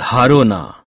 धारो ना।